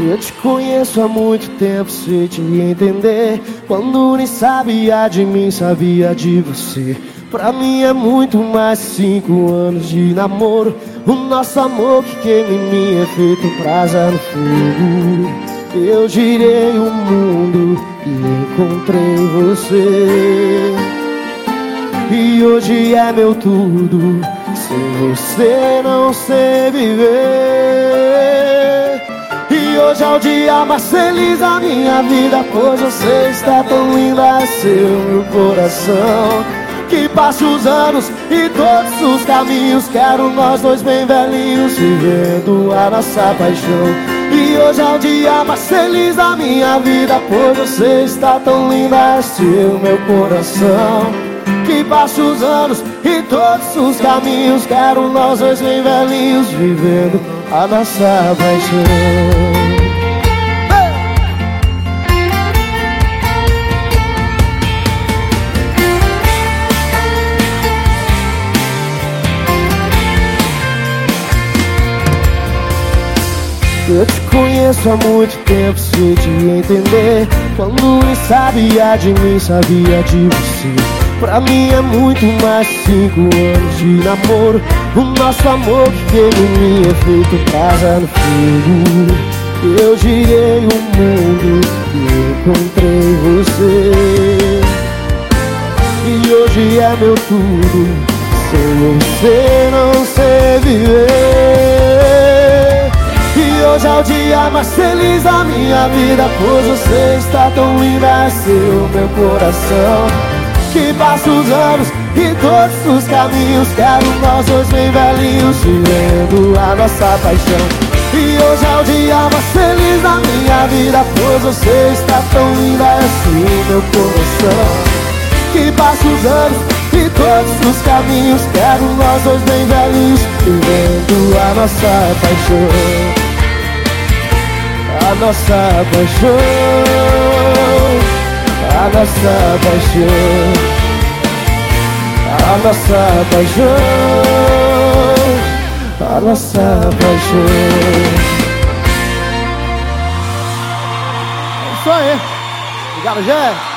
Eu te conheço há muito tempo, sei te entender. Quando nem sabia de mim, sabia de você. Pra mim é muito mais cinco anos de namoro. O nosso amor que queima em mim é feito brasa no fogo. Eu girei o mundo e encontrei você. E hoje é meu tudo. Sem você não sei viver. Hoje é o dia mais feliz da minha vida. Pois você está tão linda, seu meu coração. Que passe os anos e todos os caminhos. Quero nós dois bem velhinhos, vivendo a nossa paixão. E hoje é o dia mais feliz da minha vida. Pois você está tão linda, seu meu coração que passe os anos e todos os caminhos Quero nós dois bem velhinhos vivendo a nossa paixão Eu te conheço há muito tempo, sei te entender. Quando nem sabia de mim, sabia de você. Pra mim é muito mais cinco anos de namoro. O nosso amor que teve em mim é feito casa no fogo. Eu girei o mundo e encontrei você. E hoje é meu tudo. Sem você não sei é o dia mais feliz da minha vida Pois você está tão linda, seu meu coração. Que passa os anos e todos os caminhos Quero nós dois bem velhinhos Vivendo a nossa paixão. E hoje é o dia mais feliz da minha vida Pois você está tão linda assim meu coração. Que passa os anos e todos os caminhos Quero nós dois bem velhinhos Vivendo a nossa paixão A nossa paixão a nossa paixão, a nossa paixão, a nossa paixão. É isso aí. Obrigado, Jé.